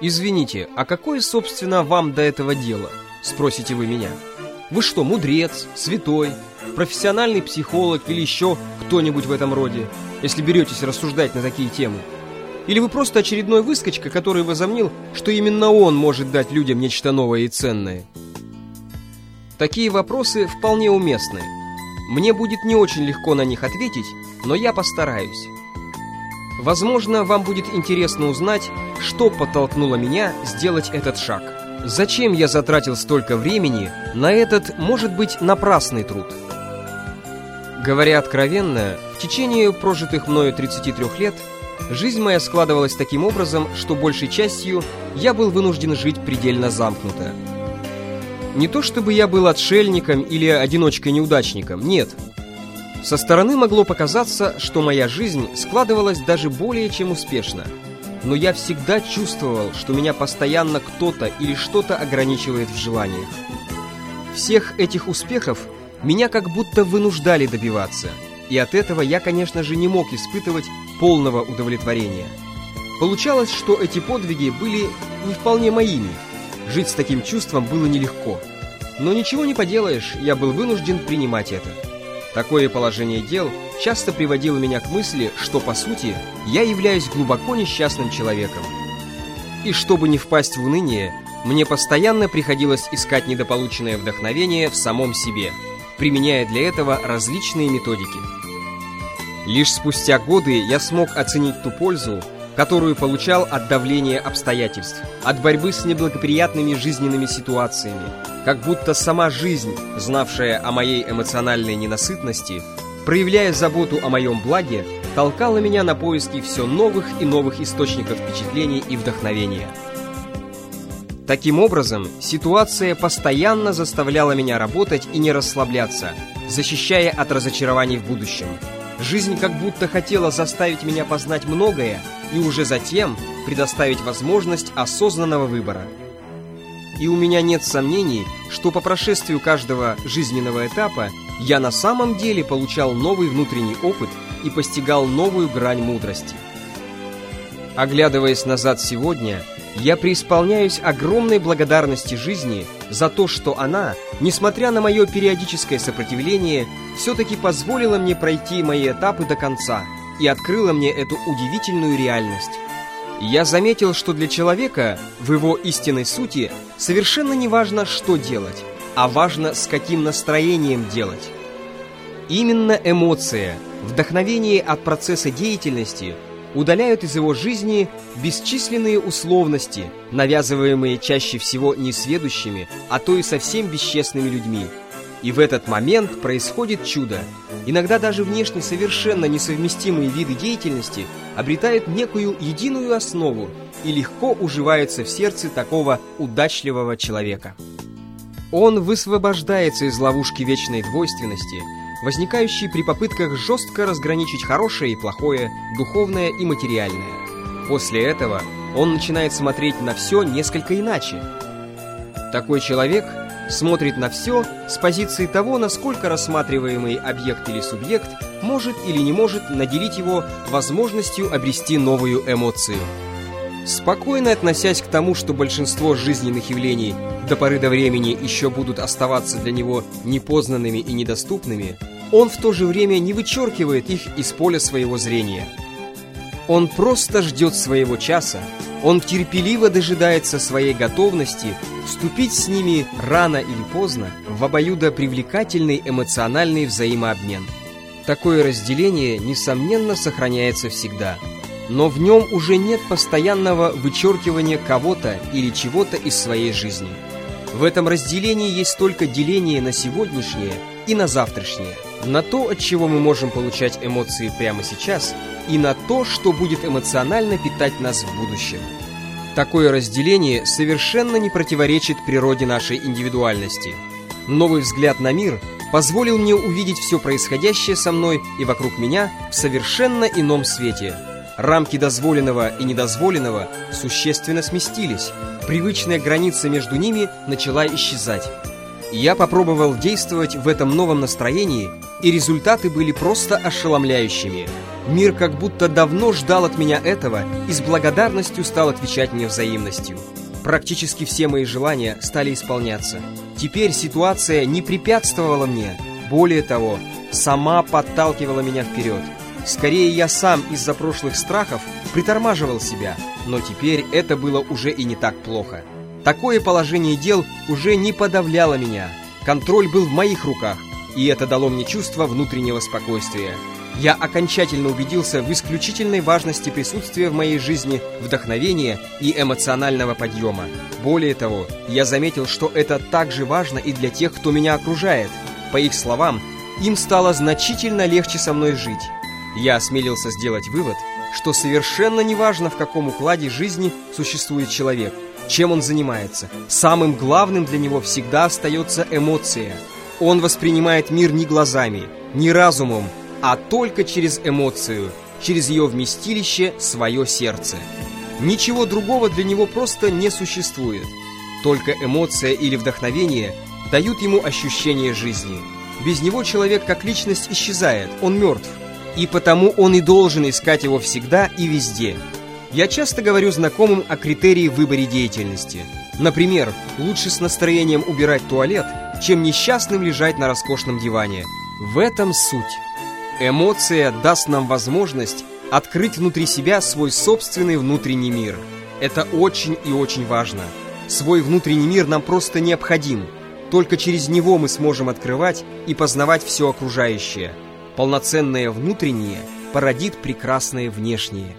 Извините, а какое, собственно, вам до этого дело? Спросите вы меня. Вы что, мудрец, святой, профессиональный психолог или еще кто-нибудь в этом роде, если беретесь рассуждать на такие темы? Или вы просто очередной выскочка, который возомнил, что именно он может дать людям нечто новое и ценное? Такие вопросы вполне уместны. Мне будет не очень легко на них ответить, но я постараюсь. Возможно, вам будет интересно узнать, что подтолкнуло меня сделать этот шаг. Зачем я затратил столько времени на этот, может быть, напрасный труд? Говоря откровенно, в течение прожитых мною 33 лет жизнь моя складывалась таким образом, что большей частью я был вынужден жить предельно замкнуто. Не то чтобы я был отшельником или одиночкой-неудачником, нет – со стороны могло показаться, что моя жизнь складывалась даже более чем успешно. Но я всегда чувствовал, что меня постоянно кто-то или что-то ограничивает в желаниях. Всех этих успехов меня как будто вынуждали добиваться, и от этого я, конечно же, не мог испытывать полного удовлетворения. Получалось, что эти подвиги были не вполне моими. Жить с таким чувством было нелегко. Но ничего не поделаешь, я был вынужден принимать это. Такое положение дел часто приводило меня к мысли, что, по сути, я являюсь глубоко несчастным человеком. И чтобы не впасть в уныние, мне постоянно приходилось искать недополученное вдохновение в самом себе, применяя для этого различные методики. Лишь спустя годы я смог оценить ту пользу, которую получал от давления обстоятельств, от борьбы с неблагоприятными жизненными ситуациями, как будто сама жизнь, знавшая о моей эмоциональной ненасытности, проявляя заботу о моем благе, толкала меня на поиски все новых и новых источников впечатлений и вдохновения. Таким образом, ситуация постоянно заставляла меня работать и не расслабляться, защищая от разочарований в будущем. Жизнь как будто хотела заставить меня познать многое и уже затем предоставить возможность осознанного выбора. И у меня нет сомнений, что по прошествию каждого жизненного этапа я на самом деле получал новый внутренний опыт и постигал новую грань мудрости. Оглядываясь назад сегодня, я преисполняюсь огромной благодарности жизни за то, что она, несмотря на мое периодическое сопротивление, все-таки позволила мне пройти мои этапы до конца и открыла мне эту удивительную реальность. Я заметил, что для человека в его истинной сути совершенно не важно, что делать, а важно, с каким настроением делать. Именно эмоция, вдохновение от процесса деятельности – удаляют из его жизни бесчисленные условности, навязываемые чаще всего несведущими, а то и совсем бесчестными людьми. И в этот момент происходит чудо. Иногда даже внешне совершенно несовместимые виды деятельности обретают некую единую основу и легко уживаются в сердце такого удачливого человека. Он высвобождается из ловушки вечной двойственности – возникающие при попытках жестко разграничить хорошее и плохое, духовное и материальное. После этого он начинает смотреть на все несколько иначе. Такой человек смотрит на все с позиции того, насколько рассматриваемый объект или субъект может или не может наделить его возможностью обрести новую эмоцию. Спокойно относясь к тому, что большинство жизненных явлений до поры до времени еще будут оставаться для него непознанными и недоступными, он в то же время не вычеркивает их из поля своего зрения. Он просто ждет своего часа, он терпеливо дожидается своей готовности вступить с ними рано или поздно в обоюдо привлекательный эмоциональный взаимообмен. Такое разделение, несомненно, сохраняется всегда, но в нем уже нет постоянного вычеркивания кого-то или чего-то из своей жизни. В этом разделении есть только деление на сегодняшнее и на завтрашнее, на то, от чего мы можем получать эмоции прямо сейчас, и на то, что будет эмоционально питать нас в будущем. Такое разделение совершенно не противоречит природе нашей индивидуальности. Новый взгляд на мир позволил мне увидеть все происходящее со мной и вокруг меня в совершенно ином свете – Рамки дозволенного и недозволенного существенно сместились. Привычная граница между ними начала исчезать. Я попробовал действовать в этом новом настроении, и результаты были просто ошеломляющими. Мир как будто давно ждал от меня этого и с благодарностью стал отвечать мне взаимностью. Практически все мои желания стали исполняться. Теперь ситуация не препятствовала мне, более того, сама подталкивала меня вперед. Скорее, я сам из-за прошлых страхов притормаживал себя, но теперь это было уже и не так плохо. Такое положение дел уже не подавляло меня. Контроль был в моих руках, и это дало мне чувство внутреннего спокойствия. Я окончательно убедился в исключительной важности присутствия в моей жизни вдохновения и эмоционального подъема. Более того, я заметил, что это также важно и для тех, кто меня окружает. По их словам, им стало значительно легче со мной жить. Я осмелился сделать вывод, что совершенно неважно, в каком укладе жизни существует человек, чем он занимается. Самым главным для него всегда остается эмоция. Он воспринимает мир не глазами, не разумом, а только через эмоцию, через ее вместилище свое сердце. Ничего другого для него просто не существует. Только эмоция или вдохновение дают ему ощущение жизни. Без него человек как личность исчезает, он мертв. И потому он и должен искать его всегда и везде. Я часто говорю знакомым о критерии в выборе деятельности. Например, лучше с настроением убирать туалет, чем несчастным лежать на роскошном диване. В этом суть. Эмоция даст нам возможность открыть внутри себя свой собственный внутренний мир. Это очень и очень важно. Свой внутренний мир нам просто необходим. Только через него мы сможем открывать и познавать все окружающее. Полноценное внутреннее породит прекрасное внешнее.